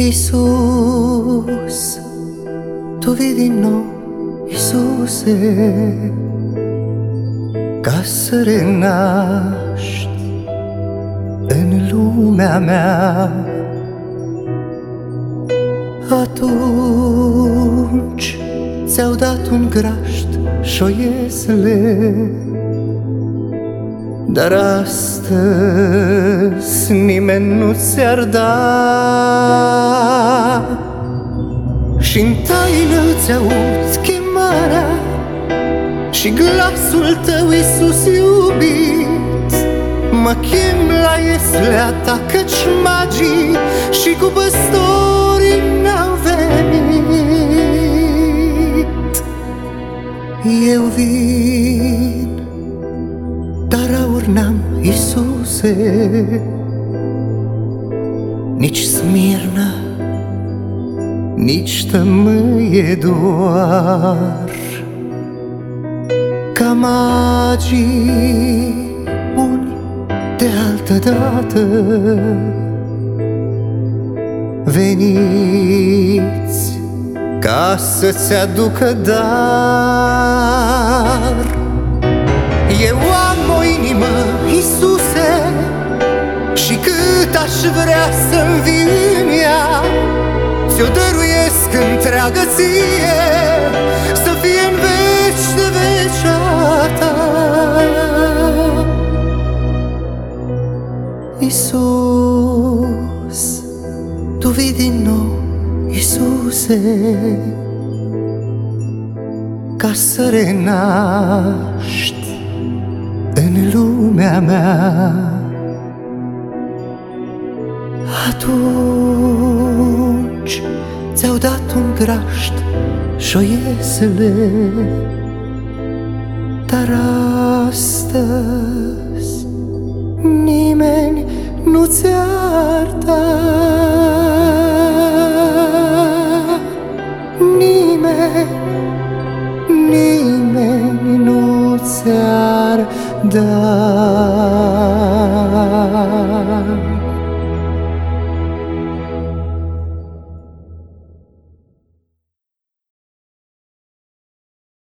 Isus, tu vii din nou, Isuse, ca să renaști în lumea mea. Atunci ți-au dat un grașt șoiesle, dar astăzi nimeni nu ți-ar da. Și în taină ți-aud chemarea Și glasul tău, Iisus iubit. Mă chem la ieslea ta căci magii Și cu păstorii n-au venit. Eu vin, dar aur n-am, Iisuse. Nici smirnă nici tămâie doar. Ca magii buni de altă dată Veniți ca să-ți aducă dar. Eu aș vrea să-mi vin ea. Ți-o dăruiesc întreagă ție Să fie în veci de vecea ta. Iisus, Tu vii din nou, Iisuse Ca să renaști în lumea mea atunci ți-au dat un grașt șoiesele Dar astăzi nimeni nu ți-ar da Nimeni, nimeni nu ți-ar da